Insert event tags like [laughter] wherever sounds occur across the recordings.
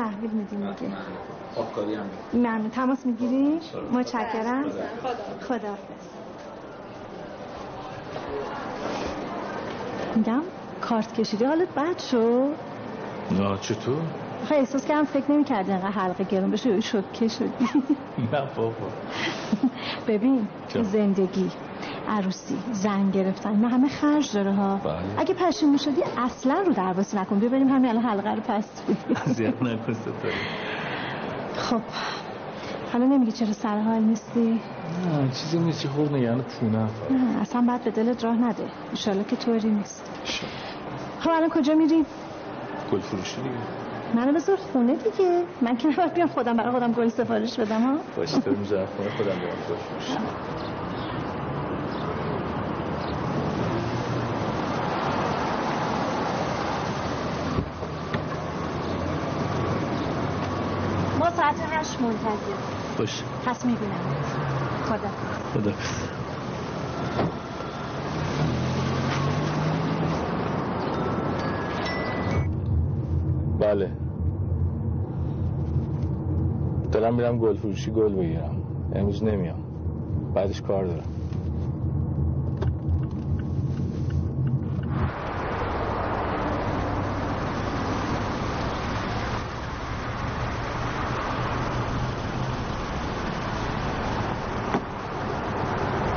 تحویل میدیم دیگه. آبکاری هم ممنون. تماس می‌گیری؟ متشکرم خدا میگم کارت کشیدی حالت بد شد؟ نه چطور؟ خیلی احساس کردم فکر نمی کردی اینقدر حلقه گرون بشه یا شکه شدی. نه بابا. ببین زندگی. عروسی زن گرفتن. نه همه خرج داره ها. بله. اگه پشیمون شدی اصلا رو درواسی نکن. بیا بریم همین الان حلقه رو پس اذیت نکن خب. حالا نمیگی چرا سر حال نیستی؟ نه چیزی نیست. که خود نگران پونه نه اصلا بعد به دلت راه نده. انشالله که طوری نیست. خب الان کجا میریم گل فروشی دیگه. منو بذار خونه دیگه. من که نباید بیام خودم برای خودم گل سفارش بدم ها؟ باشه تو می‌ذارم خونه خودم برم گل فروشی. هشت منتظر. باشه پس می‌بینم. خدا. خدا. بله. دارم میرم گل فروشی گل بگیرم. امروز نمیام. بعدش کار دارم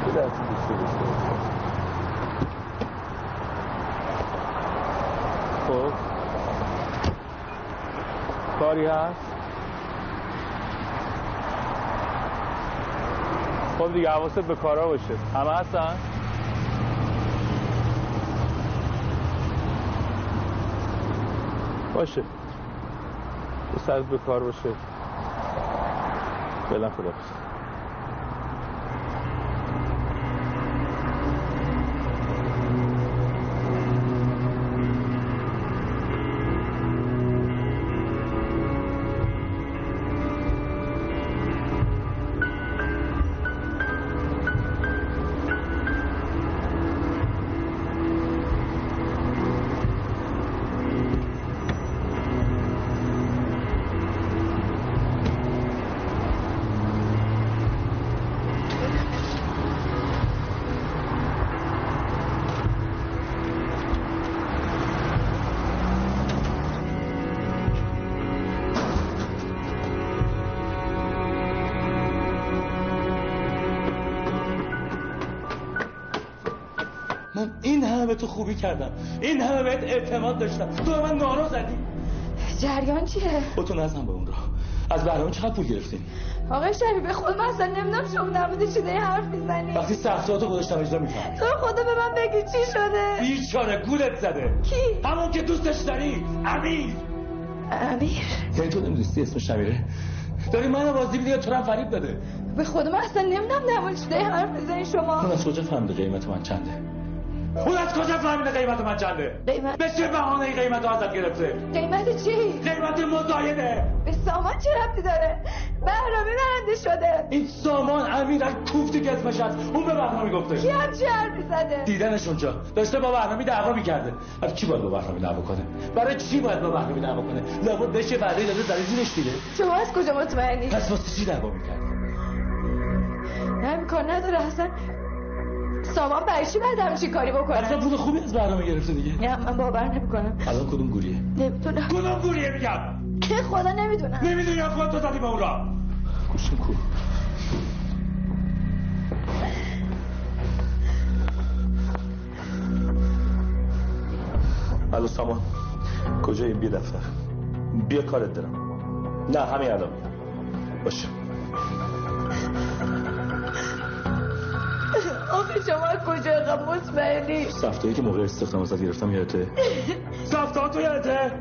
یه لحظه دوسته دوسته. خب کاری هست خب دیگه حواست به کارا باشه. همه هستن؟ باشه. سرت به کار باشه. فعلا خدافظ من این همه به تو خوبی کردم. این همه بهت اعتماد داشتم. تو به من نارو زدی. جریان چیه؟ خودتون نزن به اون را. از برنامه چقدر پول گرفتین؟ آقای شریف به خود من اصلا نمی‌دونم شما در مورد چی داری حرف می‌زنی. وقتی سختاتو گذاشتم اجرا میفهم تو خدا به من بگی چی شده. بیچاره گولت زده. کی؟ همون که دوستش داری. امیر. امیر؟ یعنی تو نمی‌دونستی اسمش امیره داری منو بازی میدی یا تو رو هم فریب داده به خود من اصلا نمی‌دونم در مورد حرف می‌زنی شما. اون از کجا فهمیده قیمت من چنده؟ اون از کجا فهمیده قیمت من چنده؟ قیمت به چه بهانه این قیمت رو ازت گرفته؟ قیمت چی؟ قیمت مزایده به سامان چه ربطی داره؟ بهرامی برنده شده. این سامان امیر از کوفتی که اسمش هست اون به برنامه گفته کی هم چی حرف می‌زده؟ دیدنش اونجا. داشته با برنامه دعوا می‌کرده. برای چی باید با برنامه دعوا کنه؟ برای چی باید با برنامه دعوا کنه؟ لابد بهش یه وعده داده زده زیرش دیگه شما از کجا مطمئنی؟ پس واسه چی دعوا می‌کرد نه امکان نداره اصلا سامان برای چی باید همچین کاری بکنه؟ اصلا پول خوبی از برنامه گرفته دیگه. نه من باور نمی‌کنم. الان کدوم گوریه؟ نمی‌دونم. کدوم گوریه میگم؟ که خدا نمی‌دونم. نمی‌دونی یا خودت تو زدی به اون را گوشم کو الو سامان کجایی؟ بیا دفتر. بیا کارت دارم. نه همین الان. باشه شما کجا اینقدر مطمئنی؟ سفتایی که موقع استخدام ازت گرفتم یادته. [laughs] سفتا تو یادته؟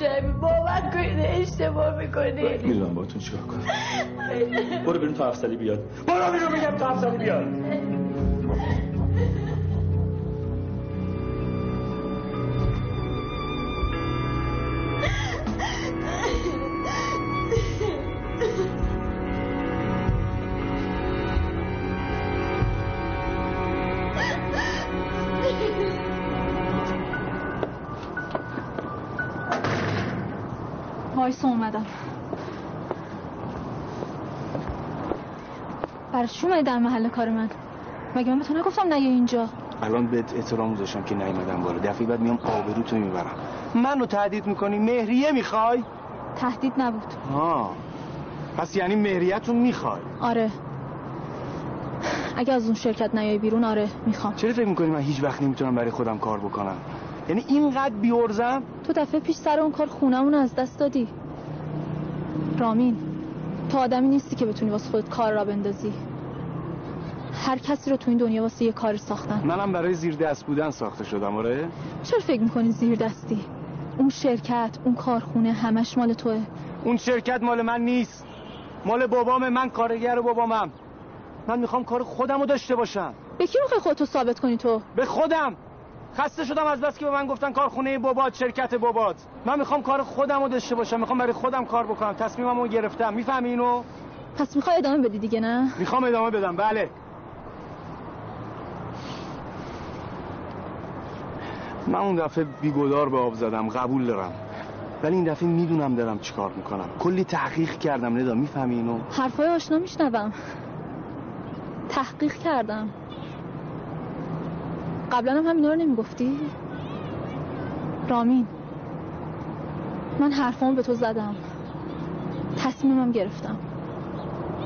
شبی باور کنید اشتباه می‌کنی می‌دونم باهاتون چیکار کنم. [laughs] برو بریم تا افسری بیاد. برو بیرون میگم تا افسری بیاد. [laughs] وایس اومدم. برای چی اومدی در محل کار من؟ مگه من به تو نگفتم نه اینجا؟ الان بهت احترام گذاشتم که نیومدم بالا. دفعه بعد میام آبروتو می‌برم. منو تهدید می‌کنی؟ مهریه می‌خوای؟ تهدید نبود. ها پس یعنی مهریتون می‌خوای؟ آره. اگه از اون شرکت نیای بیرون آره می‌خوام. چرا فکر می‌کنی من هیچ وقت نمی‌تونم برای خودم کار بکنم؟ یعنی اینقدر بیورزم تو دفعه پیش سر اون کار خونمون از دست دادی. رامین تو آدمی نیستی که بتونی واسه خودت کار را بندازی. هر کسی رو تو این دنیا واسه یه کاری ساختن. منم برای زیر دست بودن ساخته شدم آره؟ چرا فکر می‌کنی زیر دستی؟ اون شرکت اون کارخونه همش مال توه. اون شرکت مال من نیست. مال بابام من کارگر بابامم. من می‌خوام کار خودم رو داشته باشم. به کی می‌خوای خودتو ثابت کنی تو؟ به خودم. خسته شدم از بس که به من گفتن کارخونه بابات شرکت بابات. من می‌خوام کار خودم رو داشته باشم می‌خوام برای خودم کار بکنم. تصمیمم رو گرفتم. می‌فهمی اینو؟ پس می‌خوای ادامه بدی دیگه نه؟ می‌خوام ادامه بدم. بله. من اون دفعه بیگدار به آب زدم قبول دارم. ولی این دفعه می‌دونم دارم چیکار می‌کنم. کلی تحقیق کردم ندا می‌فهمی اینو؟ حرفای آشنا میشنوم. تحقیق کردم. قبلا هم همینا رو نمی‌گفتی؟ رامین من حرفامو به تو زدم. تصمیمم گرفتم.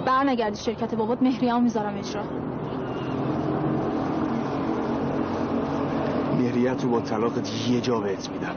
بر نگردی شرکت بابات مهریه‌مو می‌ذارم اجرا. مهریت رو با طلاقت یه جا بهت میدم.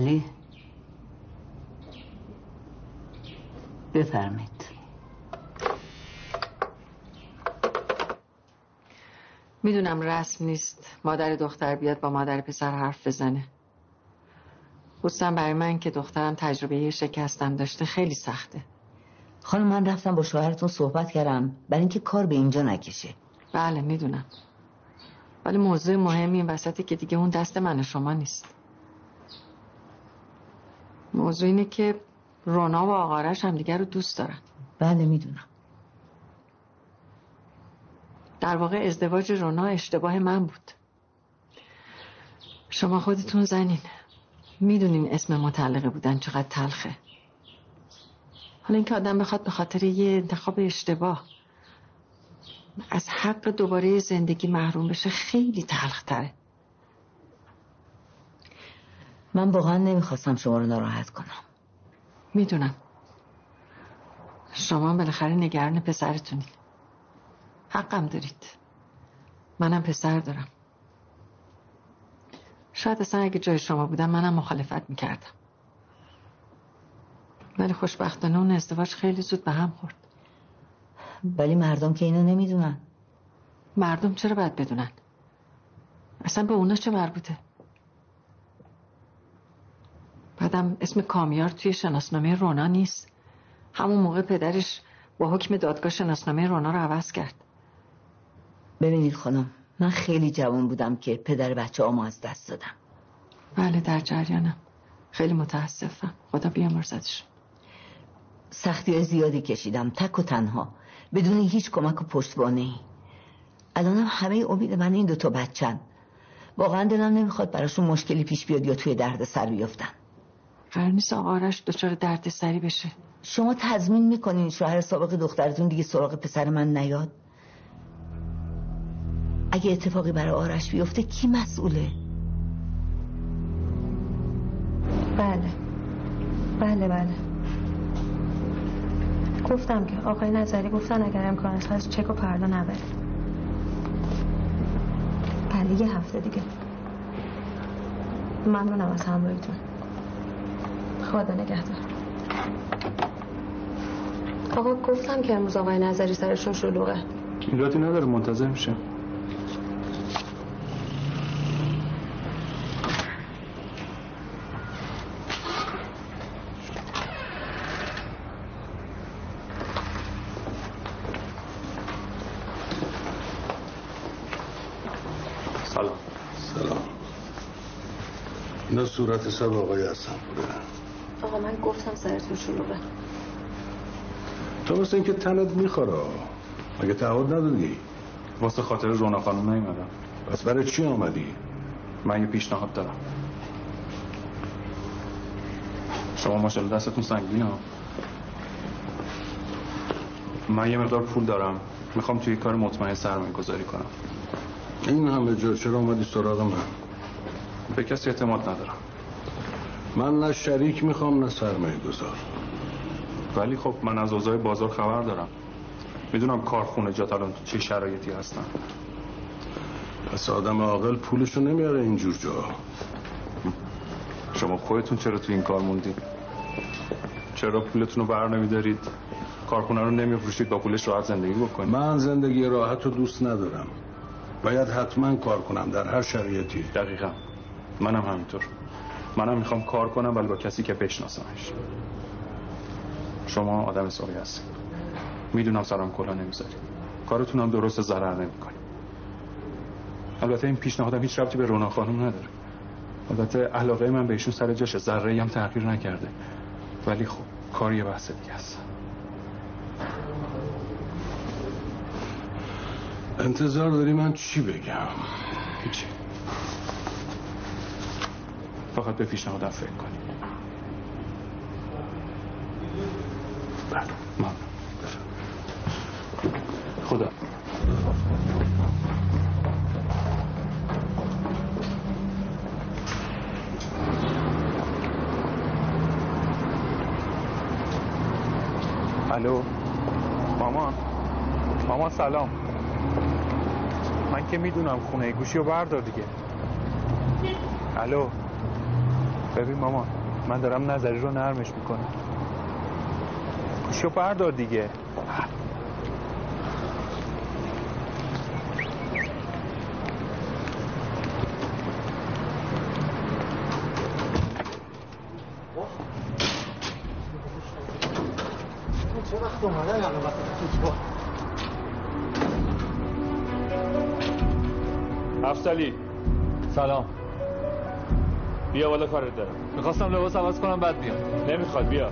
بله. بفرمید می‌دونم رسم نیست مادر دختر بیاد با مادر پسر حرف بزنه. خصوصا برای من که دخترم تجربه شکستم داشته خیلی سخته. خانم من رفتم با شوهرتون صحبت کردم. برای اینکه کار به اینجا نکشه. بله می‌دونم. ولی موضوع مهمی این وسطی که دیگه اون دست من و شما نیست. موضوع اینه که رونا و آقارش همدیگه رو دوست دارن. بله می‌دونم. در واقع ازدواج رونا اشتباه من بود. شما خودتون زنین. می‌دونین اسم متعلقه بودن چقدر تلخه. حالا اینکه آدم بخواد به خاطر یه انتخاب اشتباه از حق دوباره زندگی محروم بشه خیلی تلختره. من واقعا نمی‌خواستم شما رو ناراحت کنم. می‌دونم. شما بالاخره نگران پسرتونید حقم دارید. منم پسر دارم. شاید اصلا اگه جای شما بودم منم مخالفت می‌کردم. ولی خوشبختانه اون ازدواج خیلی زود به هم خورد. ولی مردم که اینو نمی‌دونن. مردم چرا باید بدونن؟ اصلا به اونا چه مربوطه؟ بعدم اسم کامیار توی شناسنامه رونا نیست. همون موقع پدرش با حکم دادگاه شناسنامه رونا رو عوض کرد. ببینید خانم من خیلی جوان بودم که پدر بچه آمو از دست دادم. بله در جریانم. خیلی متاسفم. خدا بیامرزدش. سختی زیادی کشیدم تک و تنها بدون هیچ کمک و پشتوانه ای الانم همه امید من این دوتا بچن. واقعا دلم نمی‌خواد براشون مشکلی پیش بیاد یا توی درد سر بیفتن قرار نیست آقارش دچار درد سری بشه. شما تضمین می‌کنین شوهر سابق دخترتون دیگه سراغ پسر من نیاد؟ اگه اتفاقی برای آرش بیفته کی مسئوله؟ بله. بله بله. گفتم که آقای نظری گفتن اگر امکانش هست چک و پردا نبره. بله یه هفته دیگه. ممنونم از همراهیتون. خدا نگهدار. آقا گفتم که امروز آقای نظری سرشون شلوغه. ایرادی نداره منتظر میشه. سلام. سلام. اینا صورت سب آقای هستم بودن گفتم سرتون شلوغه. تو مثل اینکه تنت می‌خوره. مگه تعهد ندادی؟ واسه خاطر رونا خانم نیومدم. پس برای چی آمدی؟ من یه پیشنهاد دارم. شما ماشاءالله دستتون سنگین ها. من یه مقدار پول دارم. می‌خوام توی کار مطمئن سرمایه گذاری کنم. این همه جا چرا آمدی سراغ من؟ به کسی اعتماد ندارم. من نه شریک می‌خوام نه سرمایه گذار. ولی خب من از اوضاع بازار خبر دارم. می‌دونم کارخونه جات الان چه شرایطی هستن. پس آدم عاقل پولشو نمیاره اینجور جا. شما خودتون چرا تو این کار موندید چرا پولتون رو بر نمیدارید؟ کارخونه رو نمیفروشید با پولش راحت زندگی بکنید. من زندگی راحت رو دوست ندارم. باید حتما کار کنم در هر شرایطی. دقیقا. منم همینطور. منم می‌خوام کار کنم ولی با کسی که بشناسمش. شما آدم سالی هستید. می‌دونم سرم کلا نمی‌ذاری. کارتون هم درست ضرر نمی‌کنی البته این پیشنهادم هیچ ربطی به رونا خانم نداره. البته علاقه من بهشون سر جاشه ذره هم تغییر نکرده. ولی خب کار یه بحث دیگه است. انتظار داری من چی بگم؟ هیچی. فقط به پیشنهادم فکر کنی بله. خدا. الو. مامان مامان سلام. من که می‌دونم خونه گوشی رو بردار دیگه. الو. ببین مامان من دارم نظری رو نرمش می‌کنم. گوشی رو بردار دیگه. افسلی سلام. بیا بالا کارت دارم. می‌خواستم لباس عوض کنم بعد بیام. نمی‌خواد بیا.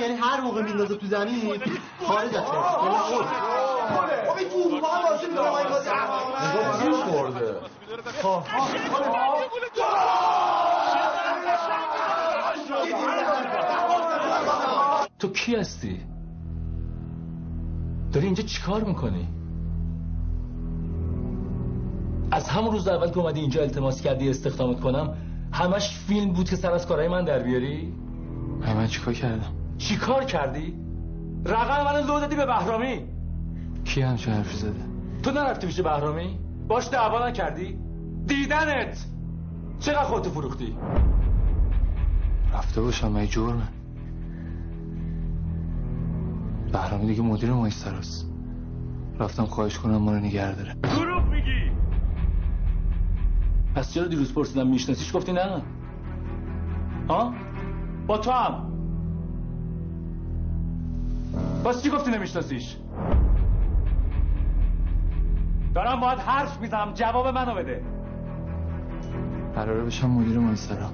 یعنی هر موقع میندازه تو زمین خارج از خورده تو کی هستی؟ داری اینجا چیکار می‌کنی؟ از همون روز اول که اومدی اینجا التماس کردی استخدامت کنم همش فیلم بود که سر از کارهای من در بیاری؟ من چیکار کردم؟ چیکار کردی؟ رقم من لو دادی به بهرامی. کی همچه حرفی زده؟ تو نرفتی پیش بهرامی؟ باش دعوا نکردی؟ دیدنت! چقدر خودتو فروختی؟ رفته باشم من جرمه. بهرامی دیگه مدیر مایستراست رفتم خواهش کنم ما رو نگه داره. دروغ میگی! پس چرا دیروز پرسیدم میشناسیش گفتی؟ نه؟ ها؟ با تو هم. پس چی گفتی نمیشناسیش؟ دارم باید حرف می‌زنم جواب منو بده. قراره بشم مدیر مایسترا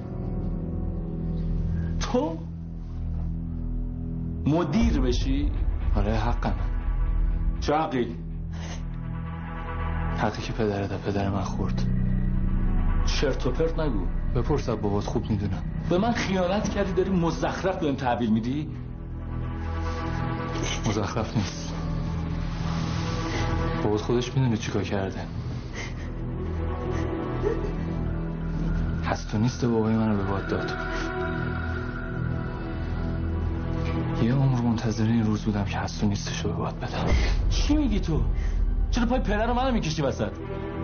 تو مدیر بشی؟ آره حقم. چه حقی؟ حقی که پدرت پدر من خورد. چرت و پرت نگو. بپرس از بابات خوب می‌دونم. به من خیانت کردی داری مزخرف بهم تحویل میدی؟ مزخرف نیست. بابات خودش می‌دونه چیکار کرده. هست و نیست بابای منو به باد داد. یه عمر منتظر این روز بودم که هست و نیستش رو به باد بدم. چی میگی تو؟ چرا پای پدر منو می‌کشی وسط؟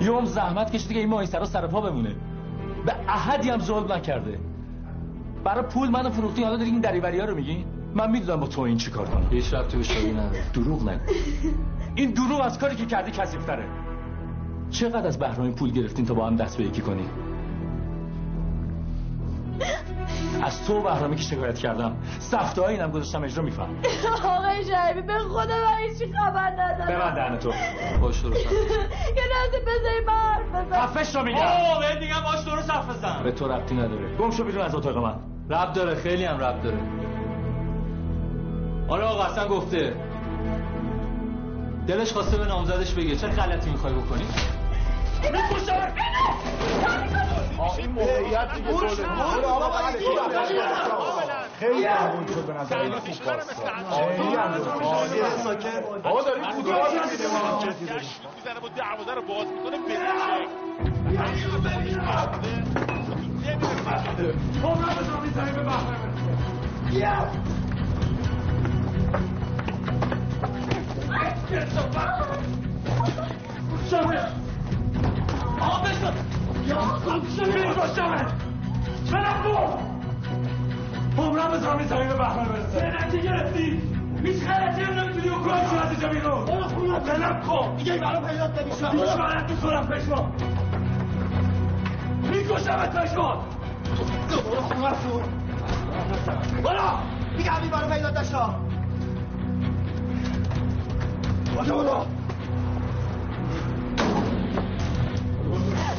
یه عمر زحمت کشیدی که این ماهی سرا سر پا بمونه. به احدی هم ظلم نکرده. برای پول منو فروختی حالا داری این دریوری ها رو میگی؟ من می‌دونم با تو این چیکار کنم. هیچ ربطی به شادی نداره. دروغ نگو. این دروغ از کاری که کردی کثیف‌تره. چقدر از بهرامی پول گرفتین تا با هم دست به یکی کنی؟ از تو و بهرامی که شکایت کردم. سفته های اینم گذاشتم اجرا میفهم. [laughs] آقای شایبی به خدا من هیچی خبر ندارم. ببند دهن تو. باش درست [laughs] یه لحظه بذاری من حرف بزن. خفش رو میگم. آه بهت میگم باش درست حرف بزن. به تو ربطی نداره. گم شو بیرون از اتاق من. رب داره خیلی هم رب داره. آره آقا اصلا گفته. دلش خواسته به نامزدش بگه. چه غلطی می‌خوای بکنی؟ دیگه خیلی قبول شد به نظر این خوب پاس خیلی هم آقا داریم فوتبال می‌بینیم می‌زنه با دروازه رو باز می‌کنه به عمرم بزرم می‌زنی به بهمن برسه چه نتیجه گرفتی؟ هیچ غلطی هم نمی‌تونی بکنی چون از اینجا بیرون برو خونه بلم کن دیگه برام پیدات هیچ غلط می‌کنم پشمان میکشمت پشمان رو برو دیگه همین برام پیدات نشم باشه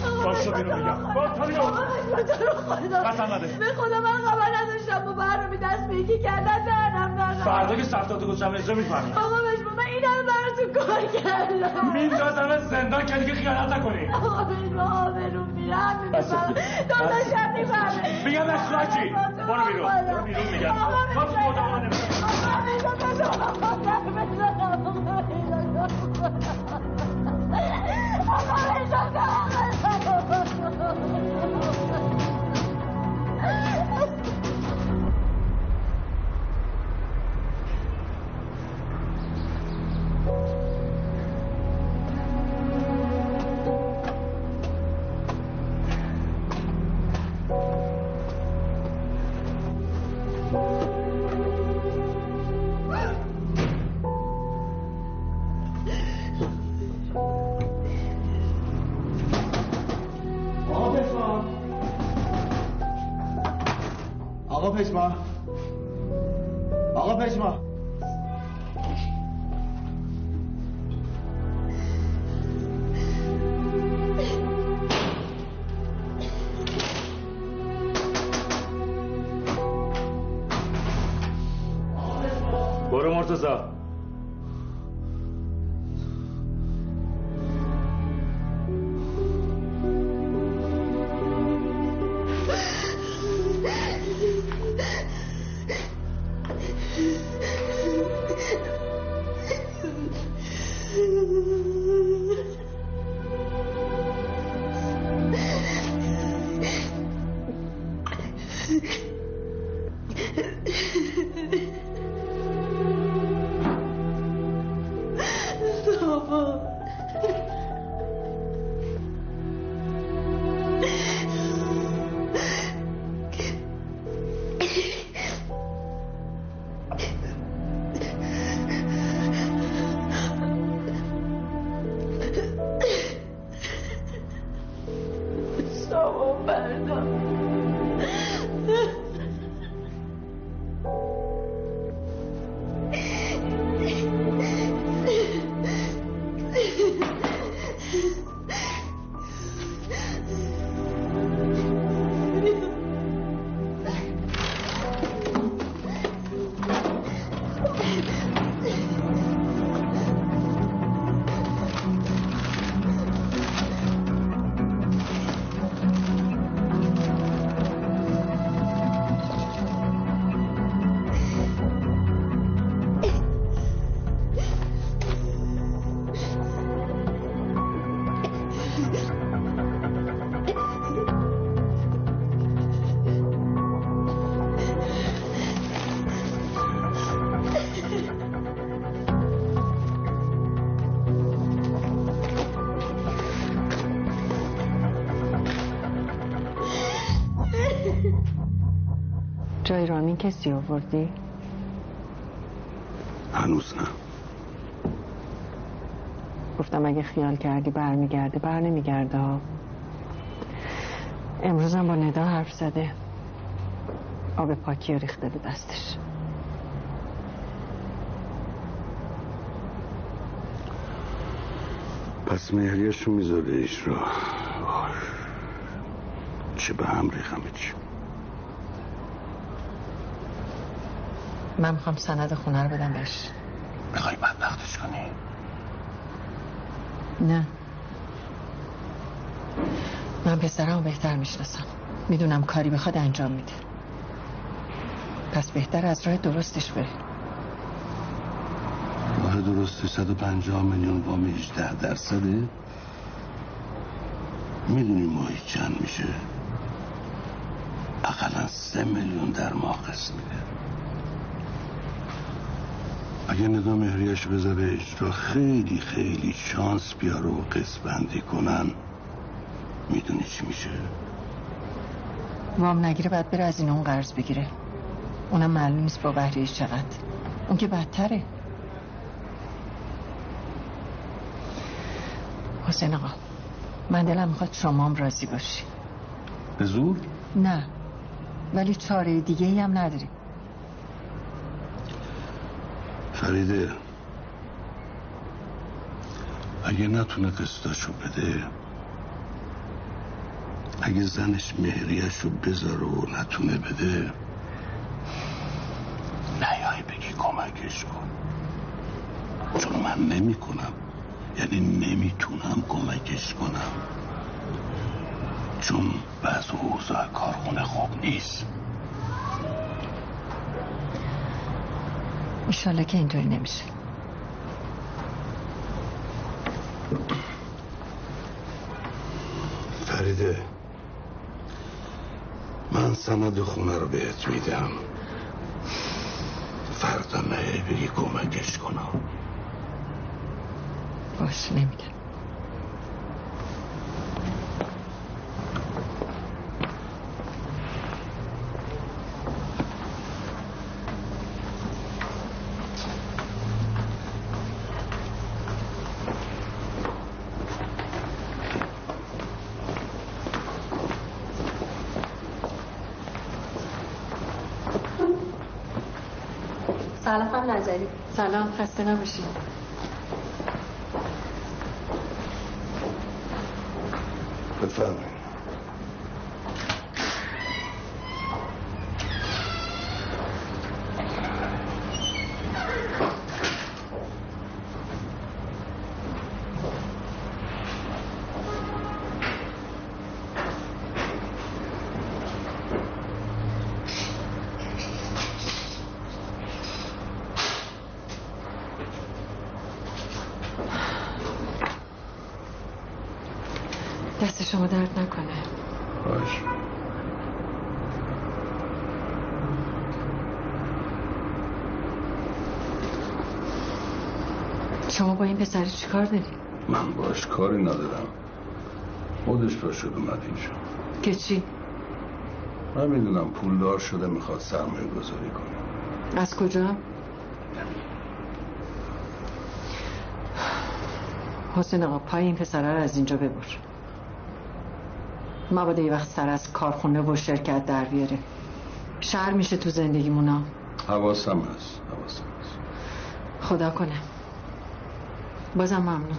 برو باشه بیرون میگم باشه بیرون. قسم نده به خدا. من خبر نداشتم با برنامه دست به یکی کردن نرم فردا که سفتاتو گذاشتم اجرا می‌فهمی آقا بشما من این همه براتون کار کردم. میندازم زندان که دیگه خیانت نکنی. آقا بشما آبرون بس می‌فهمم دیگه. داداشم می‌فهمه میگم برو بیرون. برو بیرون میگم. تو تو اتاق من نمی‌رم. آقا Oh, کسی آوردی؟ هنوز نه. گفتم اگه خیال کردی برمیگرده بر نمیگرده ها. امروزم با ندا حرف زده. آب پاکی رو ریخته به دستش. پس مهریشو می‌ذاره ایش را چه به هم ریخمه چی من می‌خوام سند خونه رو بدم بهش. می‌خوای بدبختش کنی؟ نه. من پسرم بهتر می‌شناسم. می‌دونم کاری بخواد انجام میده. پس بهتر از راه درستش بره. راه درست 150 میلیون وام 18 درصده. می‌دونی ماهی چند میشه؟ اقلا سه میلیون در ماه قسط میده. اگه ندا مهریش بذاره اجرا خیلی خیلی شانس بیاره و قسط بندی کنن. می‌دونی چی میشه؟ وام نگیره بعد بره از این اون قرض بگیره. اونم معلوم نیست با بهرهش چقدر. اون که بدتره. حسین آقا من دلم می‌خواد شما هم راضی باشی. به زور؟ نه. ولی چاره دیگه ای هم نداری فریده اگه نتونه قسطاشو بده اگه زنش مهریشو بذاره و نتونه بده نیای بگی کمکش کن. چون من نمی کنم یعنی نمی‌تونم کمکش کنم. چون بعض اوضاع کارخونه خوب نیست. ایشالله که اینطوری نمیشه فریده من سند خونه رو بهت میدم فردا نیای بگی کمکش کنم باش نمیگم سلام خانم نظری. سلام خسته نباشید بفرمایید دست شما درد نکنه باش شما با این پسر چیکار داری؟ من باش کاری ندارم. خودش پا شد اومد اینجا. که چی؟ من می‌دونم پولدار شده می‌خواد سرمایه گذاری کنه. از کجا؟ حسین آقا پای این پسره رو از اینجا ببر. مبادا یه وقت سر از کارخونه و شرکت در بیاره. شهر میشه تو زندگیمونا. حواسم هست حواسم هست. خدا کنه. بازم ممنون.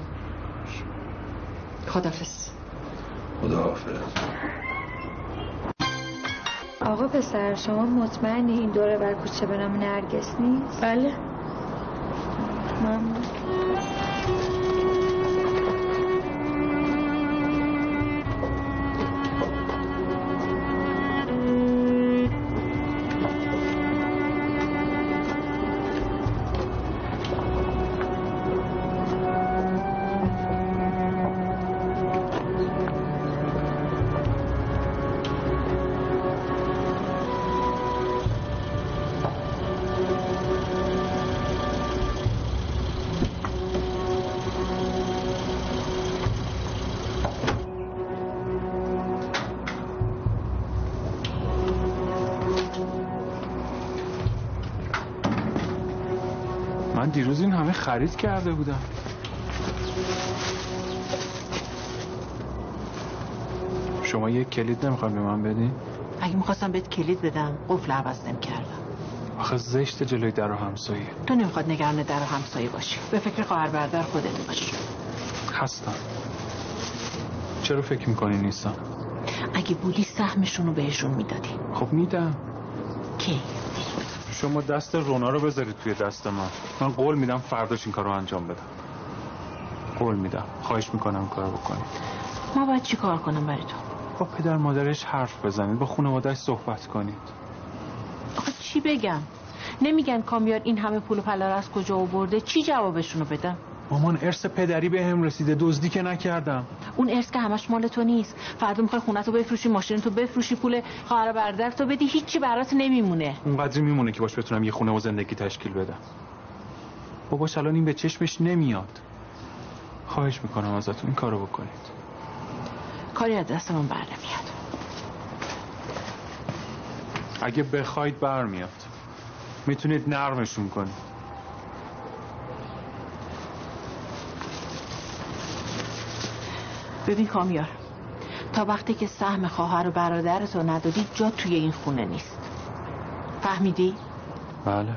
خدافز خداحافظ. آقا پسر شما مطمئنی این دوره بر کوچه به نام نرگس نیست؟ بله. ممنون. من خرید کرده بودم. شما یک کلید نمی‌خواد به من بدین؟ اگه می‌خواستم بهت کلید بدم قفل عوض نمی‌کردم. آخه زشت جلوی در و همسایه. تو نمی‌خواد نگران در و همسایه باشی. به فکر خواهر برادر خودت باش هستم. چرا فکر می‌کنی نیستم؟ اگه بودی سهمشون رو بهشون می‌دادی. خب میدم. کی؟ شما دست رونا رو بذارید توی دست من من قول میدم فرداش این کار رو انجام بدم. قول میدم. خواهش می‌کنم کار بکنید. ما باید چی کار کنم برای تو؟ با پدر مادرش حرف بزنید. با خانوادهش صحبت کنید. آخه چی بگم؟ نمیگن کامیار این همه پول و پلا رو از کجا آورده؟ چی جوابشونو بدم مامان ارث پدری به هم رسیده. دزدی که نکردم. اون ارث که همش مال تو نیست. فردا می‌خوای خونه تو بفروشی ماشین تو بفروشی پول خواهر برادر تو بدی. هیچی برات نمیمونه. اونقدری میمونه که باش بتونم یه خونه و زندگی تشکیل بدم. باباش الان این به چشمش نمیاد. خواهش می‌کنم ازتون این کارو بکنید. کاری از دست من بر نمیاد. اگه بخواید برمیاد. می‌تونید نرمشون کنید. ببین کامیار تا وقتی که سهم خواهر و برادرتو ندادی جا توی این خونه نیست. فهمیدی؟ بله.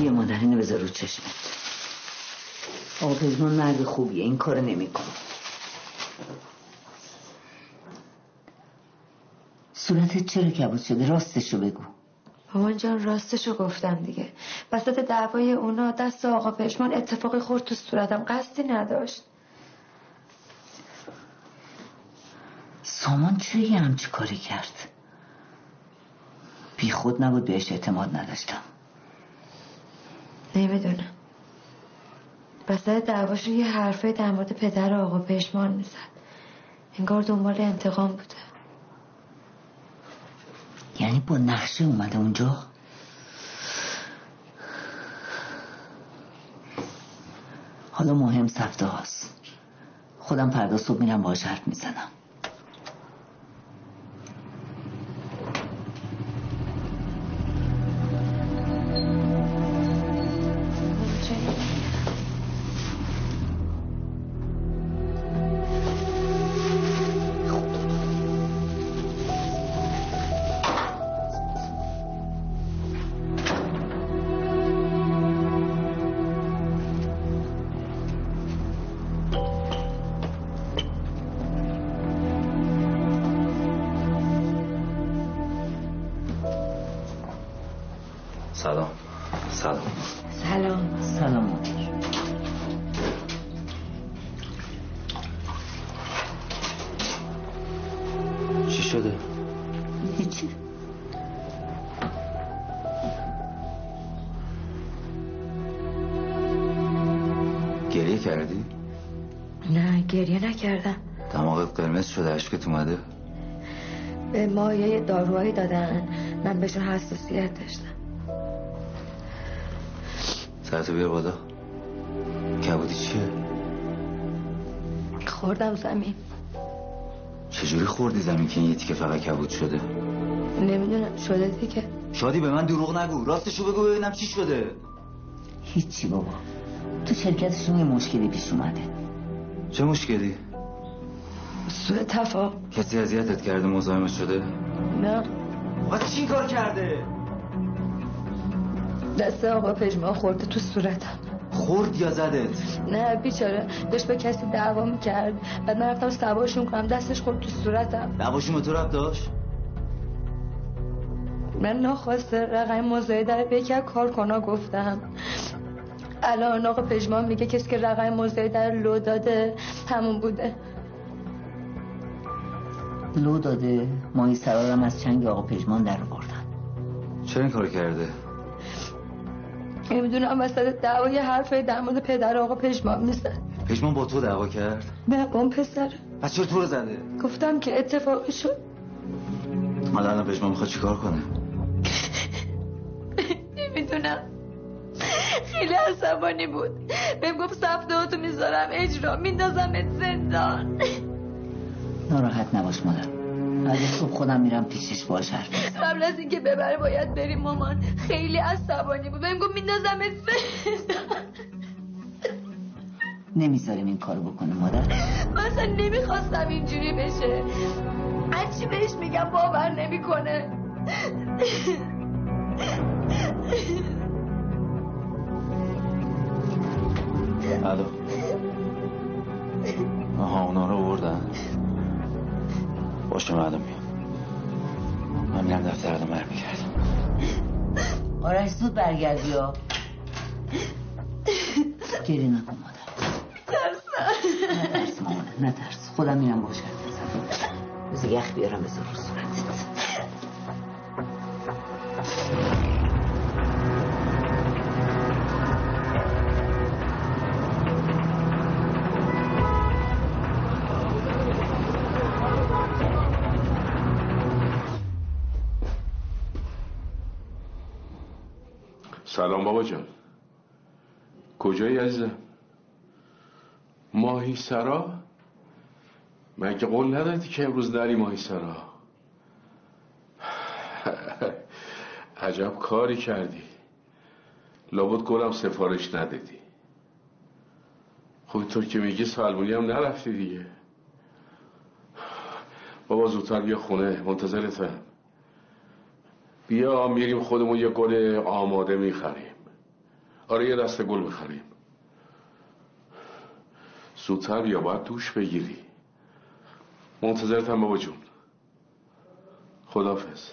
یه مادرینو بذار رو چشمت. آقا پژمان مرد خوبیه. این کارو نمی‌کنه. صورتت چرا کبود شده؟ راستشو بگو. مامان جان راستشو گفتم دیگه. وسط دعوای اونا دست آقا پشمان اتفاقی خورد تو صورتم. قصدی نداشت. سامان چرا یه همچی کاری کرد؟ بی خود نبود بهش اعتماد نداشتم. نمی‌دونم. وسط دعواشون یه حرفه در مورد پدر آقا پشمان می‌زد. انگار دنبال انتقام بوده. یعنی با نقشه اومده اونجا. حالا مهم سفته هاست. خودم فردا صبح میرم باهاش حرف می‌زنم. سلام. سلام. سلام. سلام. چی شده؟ هیچی. گریه کردی؟ نه گریه نکردم. دماغت قرمز شده اشکت اومده؟ به ما یه داروهایی دادن. من بهشون حساسیت داشتم. سرتو بیار بالا کبودی چیه؟ خوردم زمین چجوری خوردی زمین که این یه تیکه فقط کبود شده؟ نمی‌دونم شده دیگه شادی به من دروغ نگو راستشو بگو ببینم چی شده هیچی بابا تو شرکت شما یه مشکلی پیش اومده چه مشکلی؟ سوء تفاهم کسی اذیتت کرده مزاحمت شده؟ نه و چی کار کرده؟ دست آقا پژمان خورده تو صورتم. خورد یا زدت؟ نه بیچاره داشت به کسی دعوا می‌کرد. بعد من رفتم سواشون کنم دستش خورد تو صورتم. دعواشون به تو رب داشت؟ من ناخواسته رقم مزایده رو به یکی از کارکنا گفتم. الان آقا پژمان میگه کسی که رقم مزایده رو لو داده همون بوده. لو داده؟ ماهی سرارم از چنگ آقا پژمان در آوردن. چرا این کار کرده؟ نمی‌دونم وسط دعوا یه حرفی در مورد پدر آقا پژمان می‌زد پژمان با تو دعوا کرد؟ نه با اون پسر. پس چرا تو رو زده؟ گفتم که اتفاقی شد. حالا الان پژمان می‌خواد چیکار کنه؟ نمی‌دونم. خیلی عصبانی بود. بهم گفت سفته می‌ذارم اجرا. میندازم زندان. ناراحت نباش مادر. بعد صبح خودم میرم پیشش باش حرف. قبل از اینکه ببره باید بریم مامان. خیلی عصبانی بود. بهم گفت میندازمت نمی‌ذاریم این کارو بکنه مادر. من اصلا نمی‌خواستم اینجوری بشه. هرچی بهش میگم باور نمی‌کنه. الو. آها اونا رو بردن باشه معلوم میام من میرم دفتر رو برمیگردم آرش زود برگردی ها. گری نکن مادر. نترس مامان نترس خودم میرم باش حرف می‌زنم بذار یخ بیارم بذار رو سلام بابا جان. کجایی عزیزم؟ ماهی سرا؟ مگه قول ندادی که امروز نری ماهی سرا؟ [laughs] عجب کاری کردی. لابد گلم سفارش ندادی. خب طور که میگی سالمونی هم نرفتی دیگه. بابا زودتر بیا خونه منتظرتم. بیا میریم خودمون یه گل آماده می‌خریم. آره یه دسته گل می‌خریم. زودتر بیا باید دوش بگیری. منتظرتم بابا جون. خدافز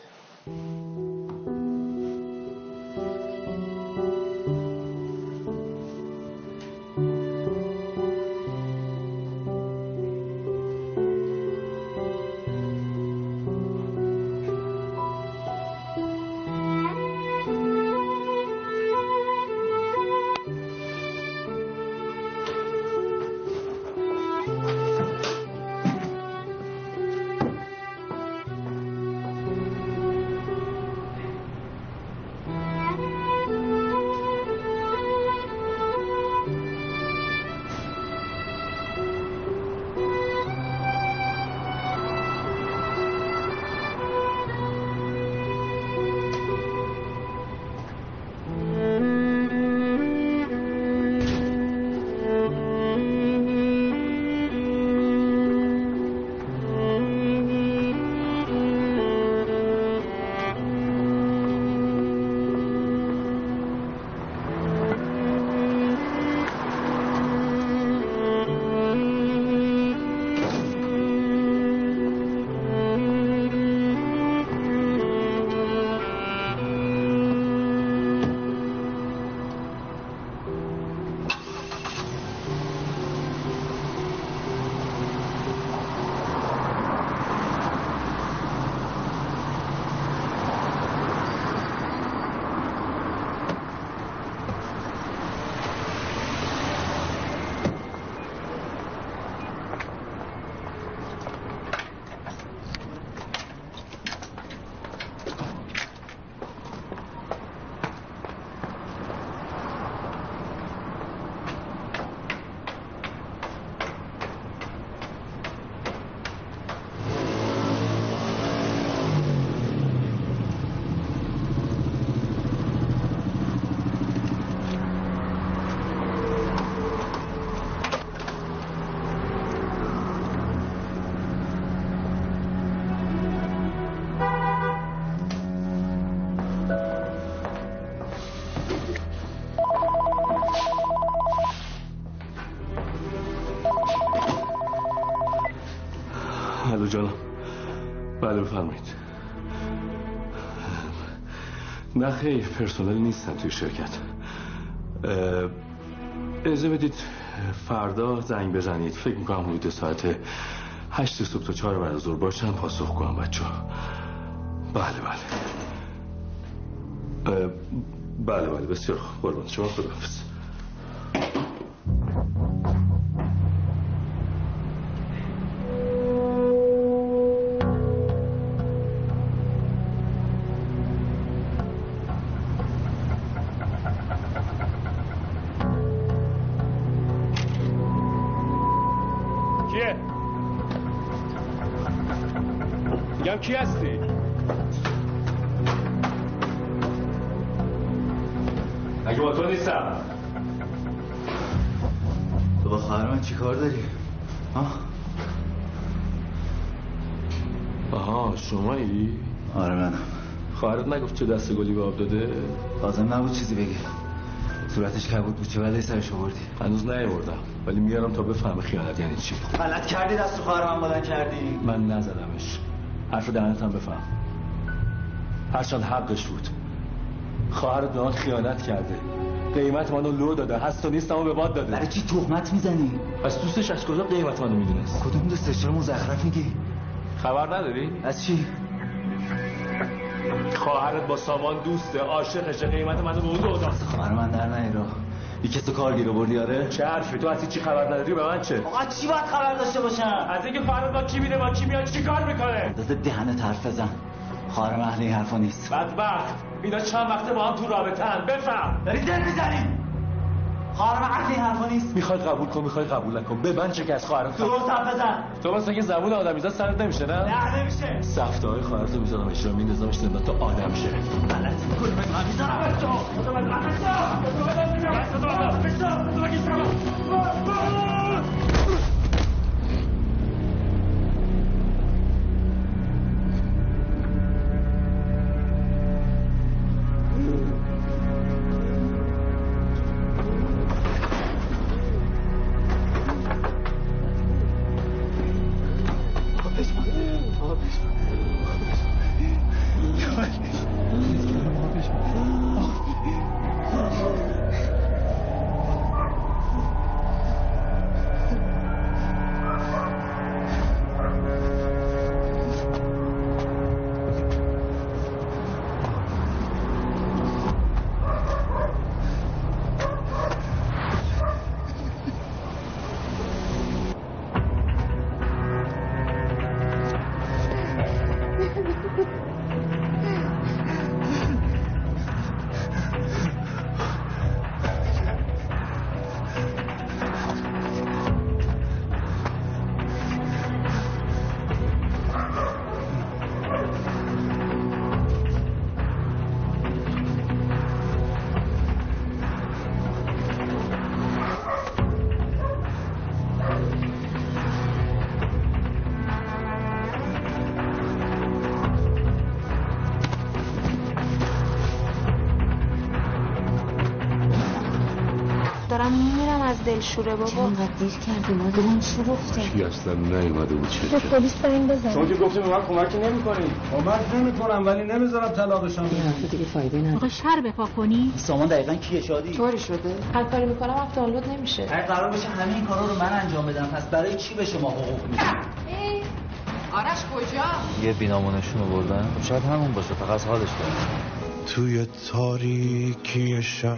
نه خیر پرسنل نیستن توی شرکت. اجازه بدید فردا زنگ بزنید. فکر می‌کنم حدود ساعت هشت صبح تا چهار بعد ظهر باشم پاسخ کنم بچه بله بله. بله بله. بسیار خوب. قربان شما خداحافظ. خواهرت نگفت چه دست گلی به آب داده؟ لازم نبود چیزی بگی صورتش کبود بود. چه ولی سرش آوردی؟ هنوز نیاوردم. ولی میارم تا بفهمه خیانت یعنی چی. غلط کردی دست خواهر من بلند کردی. من نزدمش. حرف دهنت هم بفهم. هرچند حقش بود. خواهرت به من خیانت کرده. قیمت منو لو داده. هست و نیستم و به باد داده. برای چی تهمت می‌زنی؟ پس دوستش از کجا قیمت منو می‌دونست؟ کدوم دوستش؟ چرا مزخرف میگی؟ خبر نداری؟ از چی؟ خواهرت با سامان دوسته عاشقشه قیمت منو به اون دو داده خواهر من در نیرا یه کس تو کارگیر بردی آره؟ چه حرفی؟ تو از چی خبر نداری؟ به من چه؟ آقا چی باید خبر داشته باشم؟ از اینکه خواهرت با کی میره با کی میاد چی کار می‌کنه؟ دازه دهنت حرف بزن. خواهر این حرفا نیست. بدبخت. اینا چند وقته با هم تو رابطه هم بفهم. داری دل می‌زنی؟ خواهر من اهل این حرفا نیست. می‌خوای قبول کن می‌خوای قبول نکن. چه که از خواهرت درست حرف بزن. تو واسه اینکه زبون آدم می‌زد سرت نمیشه نه؟ نه نمیشه. سفته های خواهرت رو می‌ذارم اجرا میندازمش زندان تا آدم شه. غلط می‌کنی من می‌ذارم دارم دلشوره بابا. چرا اینقدر دیر کردی؟ مادر من فروخته کی اصلا نیومده بود به شرکت پلیس بریم بزنیم شما که گفتیم به من کمکی نمی‌کنی کمک نمی‌کنم ولی نمی‌ذارم طلاقشم این حرف دیگه فایده نداره. آقا شر بپا کنی. سامان دقیقا کیه شادی؟ طوری شده. هر کاری می‌کنم اپ دانلود نمیشه. اگه قرار بشه همه این کارا رو من انجام بدم. پس برای چی به شما حقوق میدم؟ آرش کجا؟ یه بینامونشون رو بردن. شاید همون باشه فقط حالش کنه توی تاریکی شب.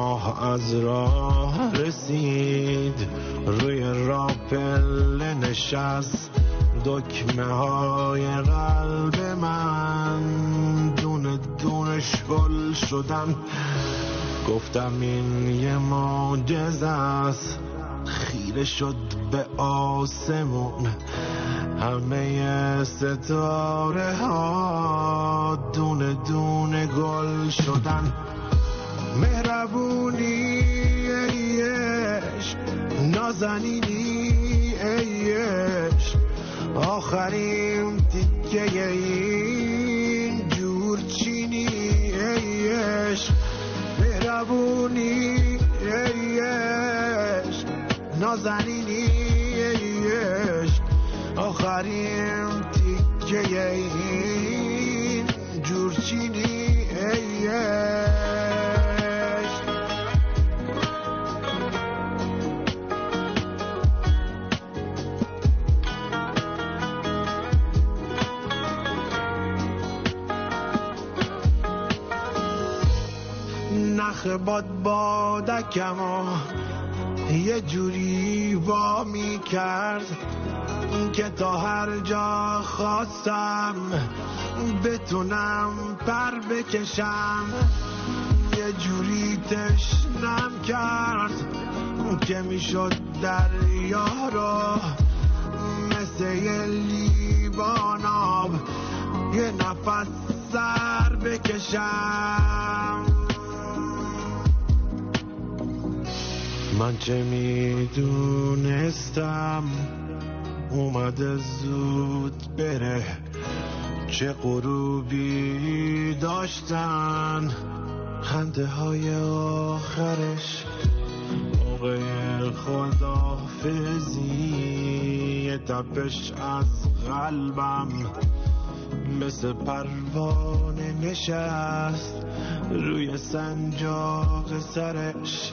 ماه از راه رسید. روی راپل نشست. دکمه های قلب من. دونه دونه شل شدن. گفتم این یه معجزه است. خیره شد به آسمون. همه ستاره ها دونه دونه گل شدن. مهربونی ای عشق. نازنینی ای عشق. آخرین تیکه این جورچینی ای عشق. مهربونی ای عشق. نازنینی ای عشق. آخرین تیکه این جورچینی ای آخه باد بادکم و یه جوری وا می کرد که تا هر جا خواستم بتونم پر بکشم. یه جوری تشنم کرد که می‌شد دریا رو مثل یه یه نفس سر بکشم. من چه می‌دونستم اومده زود بره. چه غروبی داشتن؟ خنده های آخرش. موقع خدافزی تپش از قلبم. مثل پروانه نشست روی سنجاق سرش.